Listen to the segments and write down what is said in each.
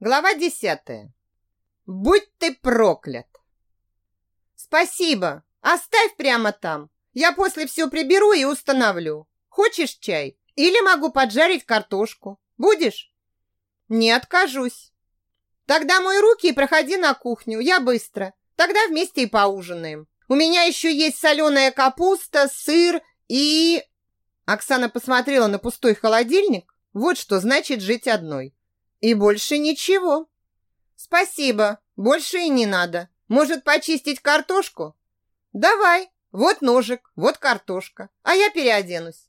Глава десятая. Будь ты проклят. Спасибо. Оставь прямо там. Я после все приберу и установлю. Хочешь чай? Или могу поджарить картошку. Будешь? Не откажусь. Тогда мой руки и проходи на кухню. Я быстро. Тогда вместе и поужинаем. У меня еще есть соленая капуста, сыр и... Оксана посмотрела на пустой холодильник. Вот что значит жить одной. И больше ничего. Спасибо, больше и не надо. Может, почистить картошку? Давай, вот ножик, вот картошка, а я переоденусь.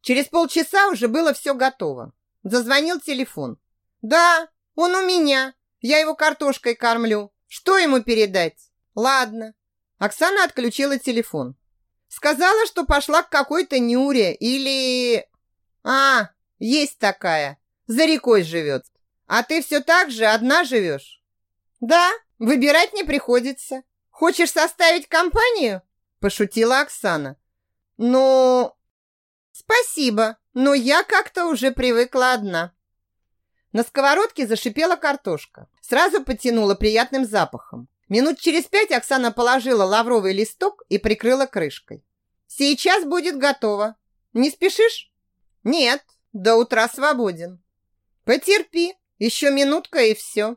Через полчаса уже было все готово. Зазвонил телефон. Да, он у меня. Я его картошкой кормлю. Что ему передать? Ладно. Оксана отключила телефон. Сказала, что пошла к какой-то Нюре или... А, есть такая. За рекой живет. А ты все так же одна живешь? Да, выбирать не приходится. Хочешь составить компанию? Пошутила Оксана. Ну, спасибо, но я как-то уже привыкла одна. На сковородке зашипела картошка. Сразу потянула приятным запахом. Минут через пять Оксана положила лавровый листок и прикрыла крышкой. Сейчас будет готово. Не спешишь? Нет, до утра свободен. Потерпи, еще минутка и все.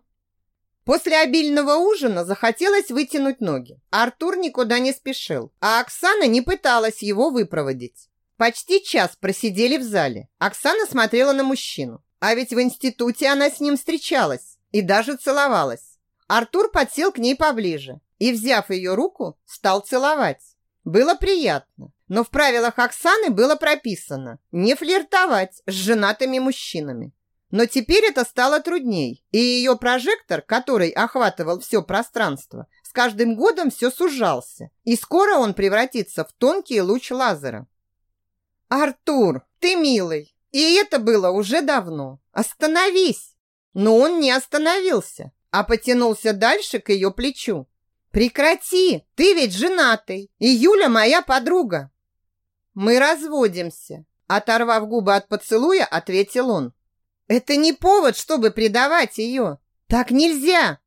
После обильного ужина захотелось вытянуть ноги. Артур никуда не спешил, а Оксана не пыталась его выпроводить. Почти час просидели в зале. Оксана смотрела на мужчину. А ведь в институте она с ним встречалась и даже целовалась. Артур подсел к ней поближе и, взяв ее руку, стал целовать. Было приятно, но в правилах Оксаны было прописано не флиртовать с женатыми мужчинами. Но теперь это стало трудней, и ее прожектор, который охватывал все пространство, с каждым годом все сужался, и скоро он превратится в тонкий луч лазера. «Артур, ты милый, и это было уже давно. Остановись!» Но он не остановился, а потянулся дальше к ее плечу. «Прекрати! Ты ведь женатый, и Юля моя подруга!» «Мы разводимся», оторвав губы от поцелуя, ответил он. Это не повод, чтобы предавать ее. Так нельзя.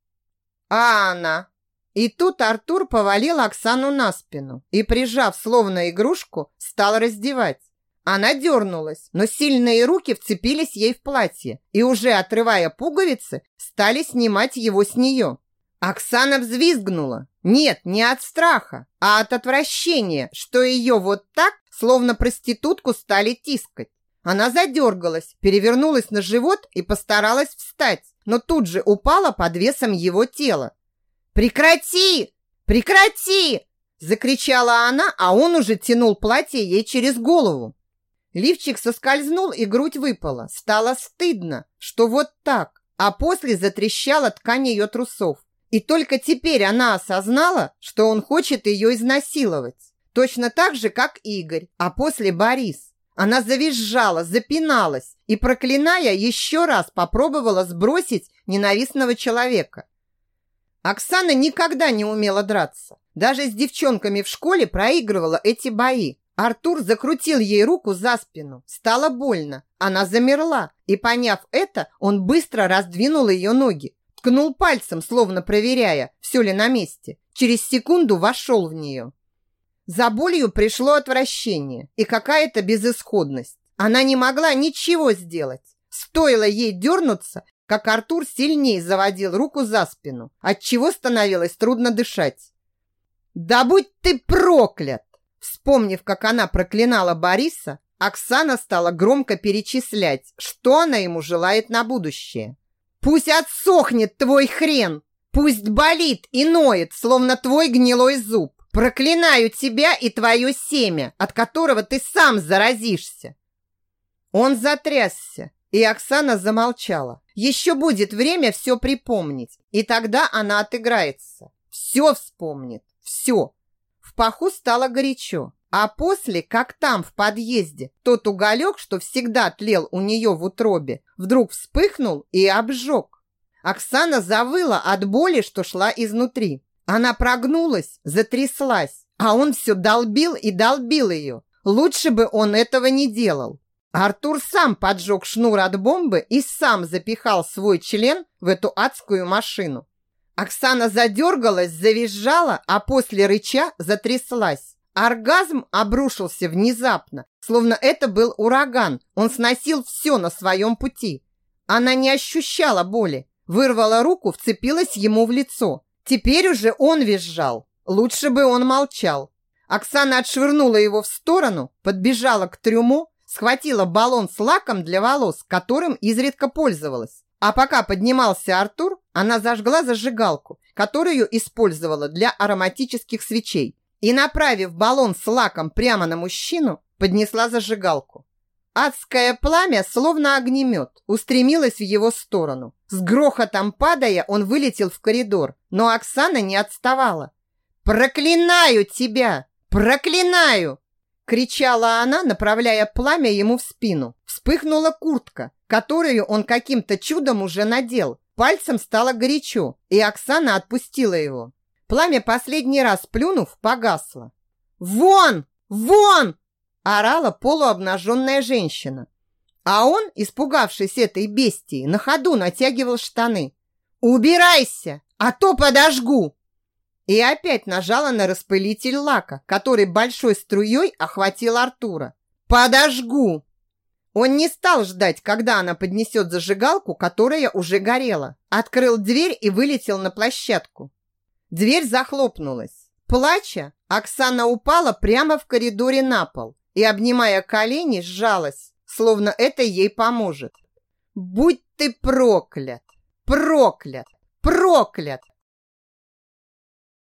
А она? И тут Артур повалил Оксану на спину и, прижав словно игрушку, стал раздевать. Она дернулась, но сильные руки вцепились ей в платье и, уже отрывая пуговицы, стали снимать его с нее. Оксана взвизгнула. Нет, не от страха, а от отвращения, что ее вот так, словно проститутку, стали тискать. Она задергалась, перевернулась на живот и постаралась встать, но тут же упала под весом его тела. «Прекрати! Прекрати!» Закричала она, а он уже тянул платье ей через голову. Лифчик соскользнул, и грудь выпала. Стало стыдно, что вот так, а после затрещала ткань ее трусов. И только теперь она осознала, что он хочет ее изнасиловать. Точно так же, как Игорь, а после Борис. Она завизжала, запиналась и, проклиная, еще раз попробовала сбросить ненавистного человека. Оксана никогда не умела драться. Даже с девчонками в школе проигрывала эти бои. Артур закрутил ей руку за спину. Стало больно. Она замерла. И, поняв это, он быстро раздвинул ее ноги. Ткнул пальцем, словно проверяя, все ли на месте. Через секунду вошел в нее. За болью пришло отвращение и какая-то безысходность. Она не могла ничего сделать. Стоило ей дернуться, как Артур сильнее заводил руку за спину, отчего становилось трудно дышать. «Да будь ты проклят!» Вспомнив, как она проклинала Бориса, Оксана стала громко перечислять, что она ему желает на будущее. «Пусть отсохнет твой хрен! Пусть болит и ноет, словно твой гнилой зуб! Проклинаю тебя и твое семя, от которого ты сам заразишься. Он затрясся, и Оксана замолчала. Еще будет время все припомнить, и тогда она отыграется. Все вспомнит, все. В паху стало горячо, а после, как там в подъезде, тот уголек, что всегда тлел у нее в утробе, вдруг вспыхнул и обжег. Оксана завыла от боли, что шла изнутри. Она прогнулась, затряслась, а он все долбил и долбил ее. Лучше бы он этого не делал. Артур сам поджег шнур от бомбы и сам запихал свой член в эту адскую машину. Оксана задергалась, завизжала, а после рыча затряслась. Оргазм обрушился внезапно, словно это был ураган. Он сносил все на своем пути. Она не ощущала боли, вырвала руку, вцепилась ему в лицо. Теперь уже он визжал. Лучше бы он молчал. Оксана отшвырнула его в сторону, подбежала к трюму, схватила баллон с лаком для волос, которым изредка пользовалась. А пока поднимался Артур, она зажгла зажигалку, которую использовала для ароматических свечей, и, направив баллон с лаком прямо на мужчину, поднесла зажигалку. Адское пламя, словно огнемет, устремилось в его сторону. С грохотом падая, он вылетел в коридор, но Оксана не отставала. «Проклинаю тебя! Проклинаю!» кричала она, направляя пламя ему в спину. Вспыхнула куртка, которую он каким-то чудом уже надел. Пальцем стало горячо, и Оксана отпустила его. Пламя последний раз плюнув, погасло. «Вон! Вон!» Орала полуобнаженная женщина. А он, испугавшись этой бестии, на ходу натягивал штаны. «Убирайся, а то подожгу!» И опять нажала на распылитель лака, который большой струей охватил Артура. «Подожгу!» Он не стал ждать, когда она поднесет зажигалку, которая уже горела. Открыл дверь и вылетел на площадку. Дверь захлопнулась. Плача, Оксана упала прямо в коридоре на пол и, обнимая колени, сжалась, словно это ей поможет. «Будь ты проклят! Проклят! Проклят!»